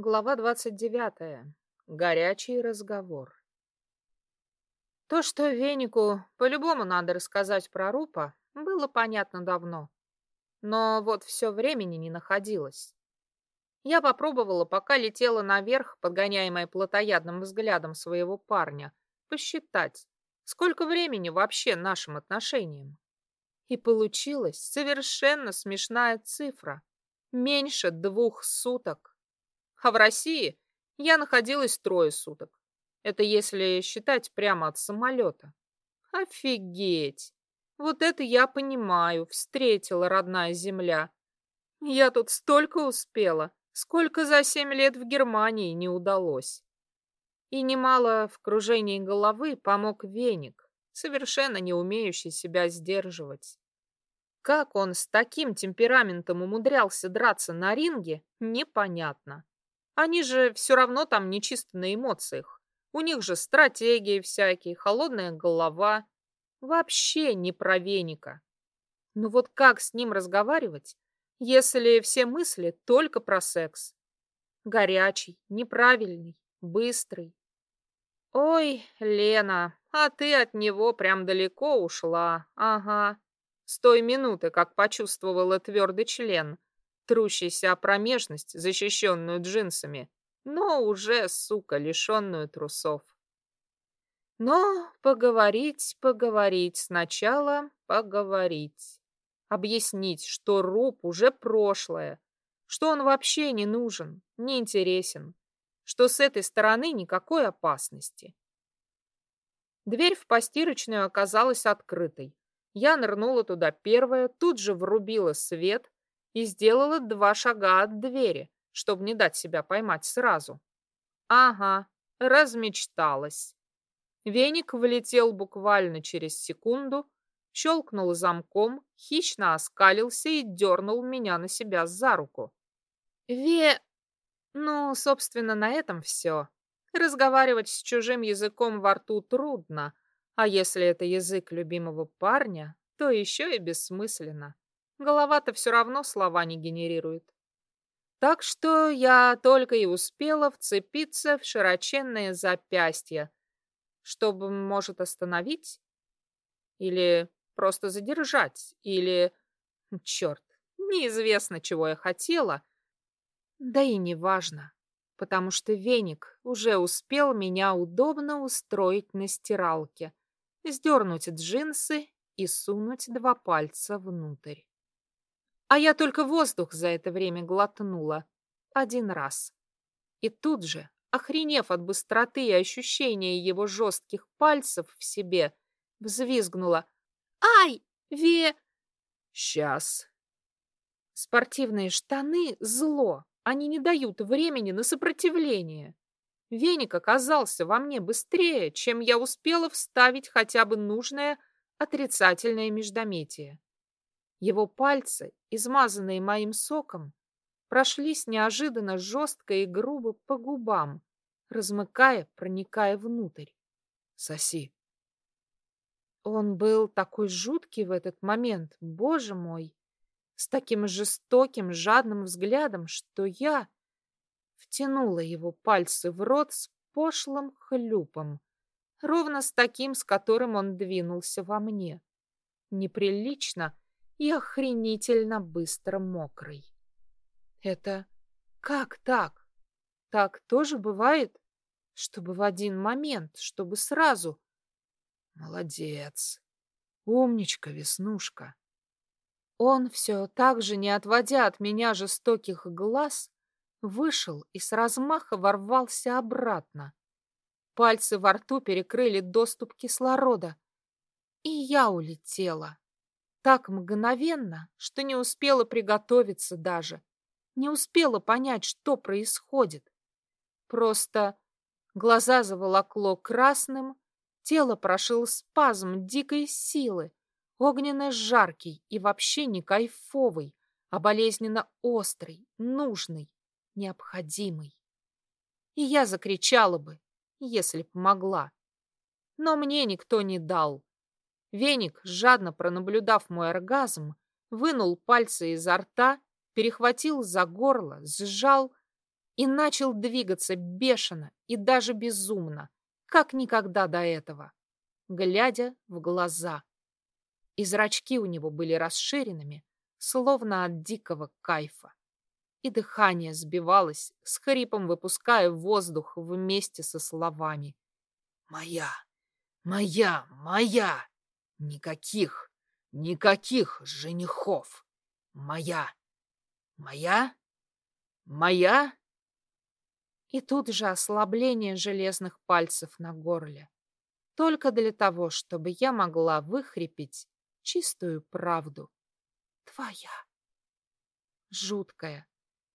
Глава 29. Горячий разговор. То, что Венику по-любому надо рассказать про Рупа, было понятно давно. Но вот все времени не находилось. Я попробовала, пока летела наверх, подгоняемая плотоядным взглядом своего парня, посчитать, сколько времени вообще нашим отношениям. И получилась совершенно смешная цифра. Меньше двух суток. А в России я находилась трое суток. Это если считать прямо от самолета. Офигеть! Вот это я понимаю, встретила родная земля. Я тут столько успела, сколько за семь лет в Германии не удалось. И немало в кружении головы помог веник, совершенно не умеющий себя сдерживать. Как он с таким темпераментом умудрялся драться на ринге, непонятно. Они же все равно там не чисто на эмоциях. У них же стратегии всякие, холодная голова. Вообще не про веника. Ну вот как с ним разговаривать, если все мысли только про секс? Горячий, неправильный, быстрый. Ой, Лена, а ты от него прям далеко ушла. Ага. С той минуты, как почувствовала твердый член, трущийся о промежность, защищенную джинсами, но уже, сука, лишенную трусов. Но поговорить, поговорить, сначала поговорить. Объяснить, что руб уже прошлое, что он вообще не нужен, не интересен, что с этой стороны никакой опасности. Дверь в постирочную оказалась открытой. Я нырнула туда первая, тут же врубила свет, и сделала два шага от двери, чтобы не дать себя поймать сразу. Ага, размечталась. Веник влетел буквально через секунду, щелкнул замком, хищно оскалился и дернул меня на себя за руку. Ве... Ну, собственно, на этом все. Разговаривать с чужим языком во рту трудно, а если это язык любимого парня, то еще и бессмысленно. Голова-то все равно слова не генерирует. Так что я только и успела вцепиться в широченное запястье, чтобы, может, остановить? Или просто задержать? Или... Черт, неизвестно, чего я хотела. Да и не важно, потому что веник уже успел меня удобно устроить на стиралке, сдернуть джинсы и сунуть два пальца внутрь. А я только воздух за это время глотнула. Один раз. И тут же, охренев от быстроты и ощущения его жестких пальцев в себе, взвизгнула. «Ай! Ве...» «Сейчас». Спортивные штаны — зло. Они не дают времени на сопротивление. Веник оказался во мне быстрее, чем я успела вставить хотя бы нужное отрицательное междометие. Его пальцы, измазанные моим соком, прошлись неожиданно жестко и грубо по губам, размыкая, проникая внутрь. «Соси!» Он был такой жуткий в этот момент, боже мой, с таким жестоким, жадным взглядом, что я втянула его пальцы в рот с пошлым хлюпом, ровно с таким, с которым он двинулся во мне. Неприлично и охренительно быстро мокрый. Это как так? Так тоже бывает? Чтобы в один момент, чтобы сразу. Молодец. Умничка, Веснушка. Он все так же, не отводя от меня жестоких глаз, вышел и с размаха ворвался обратно. Пальцы во рту перекрыли доступ кислорода, и я улетела. Так мгновенно, что не успела приготовиться даже. Не успела понять, что происходит. Просто глаза заволокло красным, тело прошил спазм дикой силы, огненно-жаркий и вообще не кайфовый, а болезненно острый, нужный, необходимый. И я закричала бы, если б могла. Но мне никто не дал. Веник, жадно пронаблюдав мой оргазм, вынул пальцы изо рта, перехватил за горло, сжал и начал двигаться бешено и даже безумно, как никогда до этого, глядя в глаза. И зрачки у него были расширенными, словно от дикого кайфа. И дыхание сбивалось, с хрипом выпуская воздух вместе со словами. «Моя! Моя! Моя! Никаких, никаких женихов! Моя! Моя! Моя!» И тут же ослабление железных пальцев на горле. Только для того, чтобы я могла выхрипеть чистую правду. Твоя. Жуткая,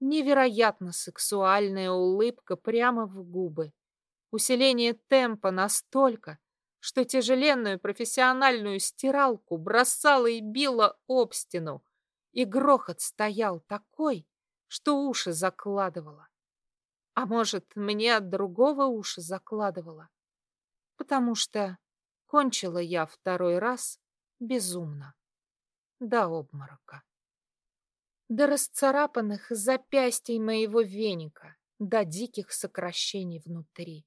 невероятно сексуальная улыбка прямо в губы. Усиление темпа настолько, что тяжеленную профессиональную стиралку бросала и била об стену, и грохот стоял такой, что уши закладывало. А может, мне от другого уши закладывало? Потому что кончила я второй раз безумно. До обморока. До расцарапанных запястий моего веника, до диких сокращений внутри.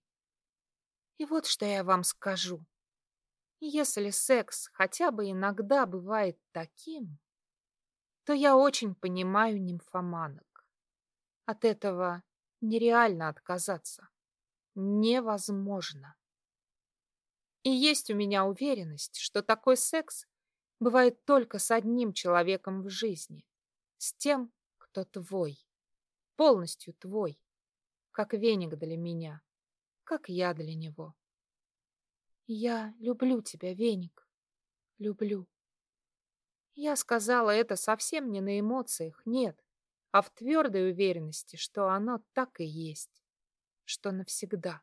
И вот что я вам скажу. Если секс хотя бы иногда бывает таким, то я очень понимаю нимфоманок. От этого нереально отказаться. Невозможно. И есть у меня уверенность, что такой секс бывает только с одним человеком в жизни. С тем, кто твой. Полностью твой. Как веник для меня. Как я для него. Я люблю тебя, веник. Люблю. Я сказала это совсем не на эмоциях, нет а в твердой уверенности, что оно так и есть, что навсегда.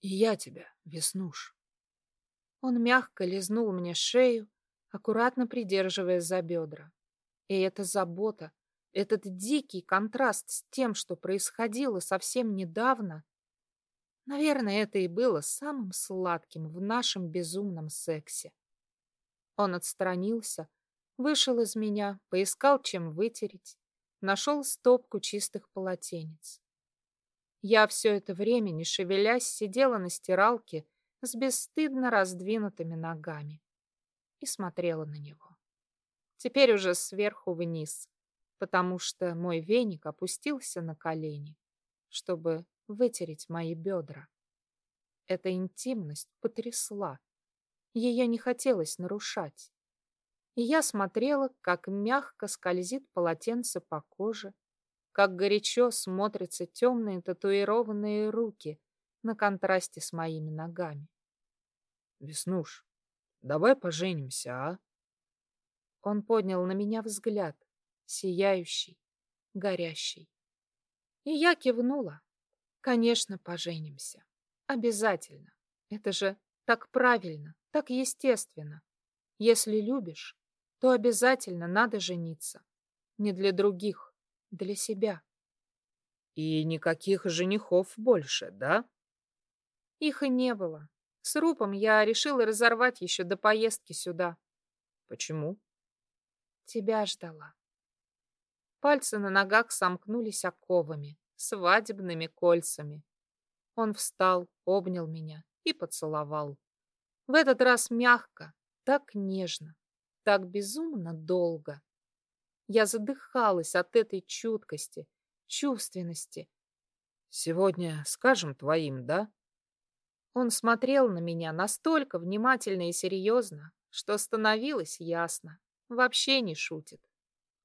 И я тебя, Веснуш. Он мягко лизнул мне шею, аккуратно придерживая за бедра. И эта забота, этот дикий контраст с тем, что происходило совсем недавно, наверное, это и было самым сладким в нашем безумном сексе. Он отстранился, вышел из меня, поискал, чем вытереть, нашел стопку чистых полотенец. Я все это время, не шевелясь, сидела на стиралке с бесстыдно раздвинутыми ногами и смотрела на него. Теперь уже сверху вниз, потому что мой веник опустился на колени, чтобы вытереть мои бедра. Эта интимность потрясла. Ее не хотелось нарушать и я смотрела, как мягко скользит полотенце по коже, как горячо смотрятся темные татуированные руки на контрасте с моими ногами. «Веснуш, давай поженимся, а?» Он поднял на меня взгляд, сияющий, горящий. И я кивнула. «Конечно, поженимся. Обязательно. Это же так правильно, так естественно. Если любишь, то обязательно надо жениться. Не для других, для себя. И никаких женихов больше, да? Их и не было. С Рупом я решила разорвать еще до поездки сюда. Почему? Тебя ждала. Пальцы на ногах сомкнулись оковами, свадебными кольцами. Он встал, обнял меня и поцеловал. В этот раз мягко, так нежно, так безумно долго. Я задыхалась от этой чуткости, чувственности. «Сегодня скажем твоим, да?» Он смотрел на меня настолько внимательно и серьезно, что становилось ясно. Вообще не шутит.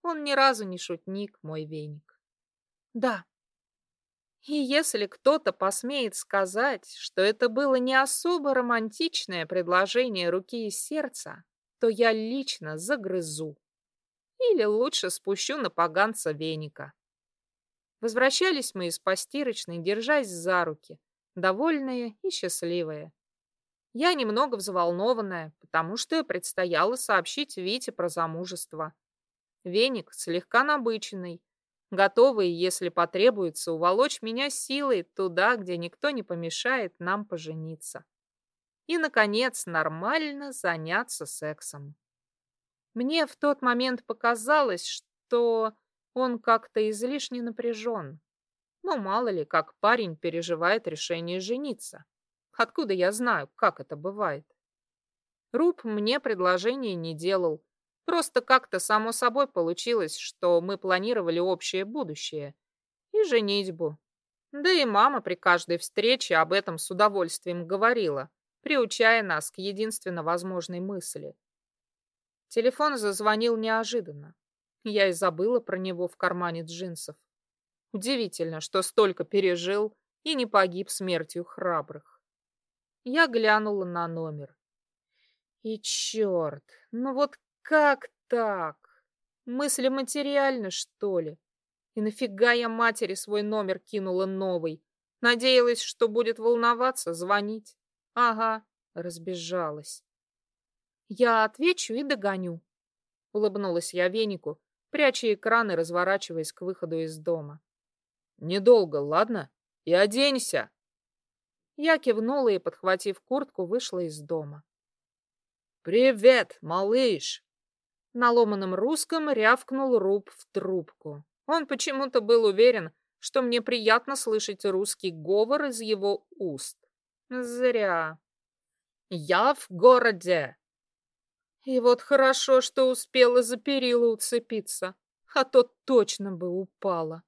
Он ни разу не шутник, мой веник. Да. И если кто-то посмеет сказать, что это было не особо романтичное предложение руки и сердца, то я лично загрызу. Или лучше спущу на поганца веника. Возвращались мы из постирочной, держась за руки, довольные и счастливые. Я немного взволнованная, потому что предстояло сообщить Вите про замужество. Веник слегка набыченный, готовый, если потребуется, уволочь меня силой туда, где никто не помешает нам пожениться и, наконец, нормально заняться сексом. Мне в тот момент показалось, что он как-то излишне напряжен. Но мало ли, как парень переживает решение жениться. Откуда я знаю, как это бывает? Руб мне предложение не делал. Просто как-то само собой получилось, что мы планировали общее будущее и женитьбу. Да и мама при каждой встрече об этом с удовольствием говорила, приучая нас к единственно возможной мысли. Телефон зазвонил неожиданно. Я и забыла про него в кармане джинсов. Удивительно, что столько пережил и не погиб смертью храбрых. Я глянула на номер. И черт, ну вот как так? Мысли материальны, что ли? И нафига я матери свой номер кинула новый? Надеялась, что будет волноваться, звонить. Ага, разбежалась. Я отвечу и догоню. Улыбнулась я венику, пряча экран и разворачиваясь к выходу из дома. Недолго, ладно? И оденься. Я кивнула и, подхватив куртку, вышла из дома. «Привет, малыш!» На ломаном русском рявкнул Руб в трубку. Он почему-то был уверен, что мне приятно слышать русский говор из его уст. Зря. «Я в городе!» И вот хорошо, что успела за перила уцепиться, а то точно бы упала.